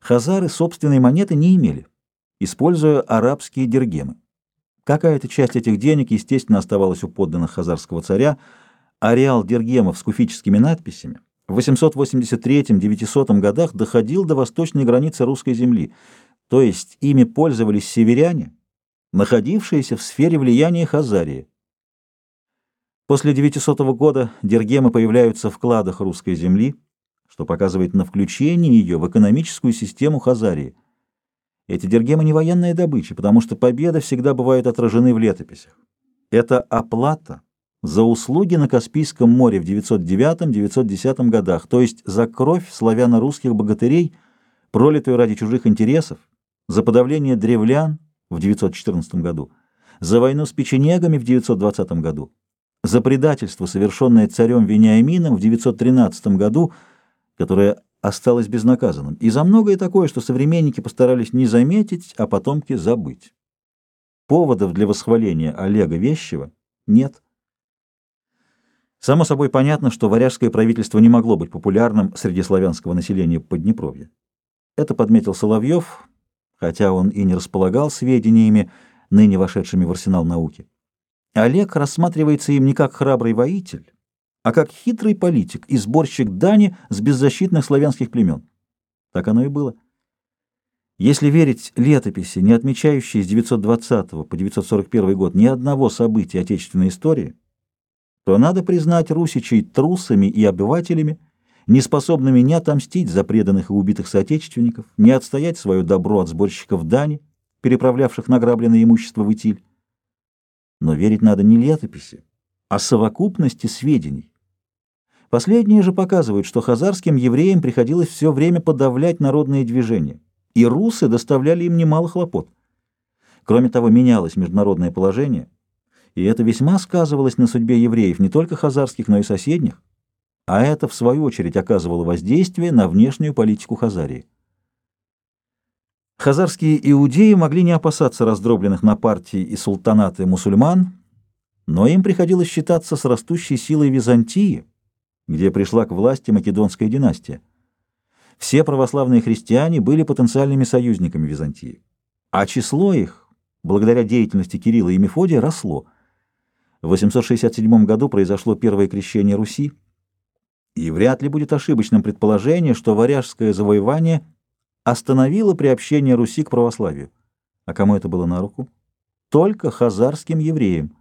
Хазары собственной монеты не имели, используя арабские диргемы. Какая-то часть этих денег, естественно, оставалась у подданных хазарского царя, ареал диргемов с куфическими надписями в 883-900 годах доходил до восточной границы русской земли, то есть ими пользовались северяне, находившиеся в сфере влияния Хазарии. После 900 года диргемы появляются в кладах русской земли, что показывает на включение ее в экономическую систему Хазарии – эти дергемы не военная добыча, потому что победы всегда бывают отражены в летописях. Это оплата за услуги на Каспийском море в 909-910 годах, то есть за кровь славяно-русских богатырей, пролитую ради чужих интересов, за подавление древлян в 914 году, за войну с печенегами в 920 году, за предательство, совершенное царем Вениамином в 913 году, которое осталось безнаказанным, и за многое такое, что современники постарались не заметить, а потомки забыть. Поводов для восхваления Олега Вещева нет. Само собой понятно, что варяжское правительство не могло быть популярным среди славянского населения Поднепровья. Это подметил Соловьев, хотя он и не располагал сведениями, ныне вошедшими в арсенал науки. Олег рассматривается им не как храбрый воитель, а как хитрый политик и сборщик дани с беззащитных славянских племен. Так оно и было. Если верить летописи, не отмечающей с 920 по 941 год ни одного события отечественной истории, то надо признать русичей трусами и обывателями, не отомстить за преданных и убитых соотечественников, не отстоять свое добро от сборщиков дани, переправлявших награбленное имущество в Итиль. Но верить надо не летописи, а совокупности сведений, Последние же показывают, что хазарским евреям приходилось все время подавлять народные движения, и русы доставляли им немало хлопот. Кроме того, менялось международное положение, и это весьма сказывалось на судьбе евреев не только хазарских, но и соседних, а это, в свою очередь, оказывало воздействие на внешнюю политику Хазарии. Хазарские иудеи могли не опасаться раздробленных на партии и султанаты мусульман, но им приходилось считаться с растущей силой Византии, где пришла к власти Македонская династия. Все православные христиане были потенциальными союзниками Византии, а число их, благодаря деятельности Кирилла и Мефодия, росло. В 867 году произошло первое крещение Руси, и вряд ли будет ошибочным предположение, что варяжское завоевание остановило приобщение Руси к православию. А кому это было на руку? Только хазарским евреям.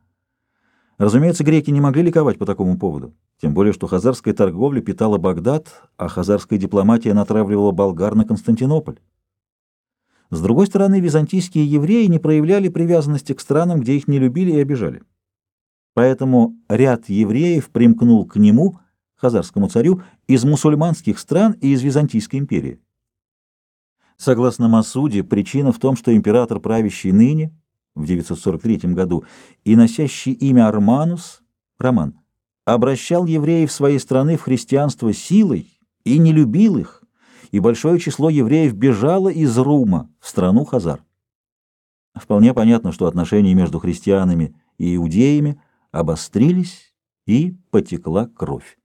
Разумеется, греки не могли ликовать по такому поводу. Тем более, что хазарская торговля питала Багдад, а хазарская дипломатия натравливала болгар на Константинополь. С другой стороны, византийские евреи не проявляли привязанности к странам, где их не любили и обижали. Поэтому ряд евреев примкнул к нему, хазарскому царю, из мусульманских стран и из Византийской империи. Согласно Масуде, причина в том, что император, правящий ныне, в 943 году, и носящий имя Арманус, Роман, обращал евреев своей страны в христианство силой и не любил их, и большое число евреев бежало из Рума в страну Хазар. Вполне понятно, что отношения между христианами и иудеями обострились, и потекла кровь.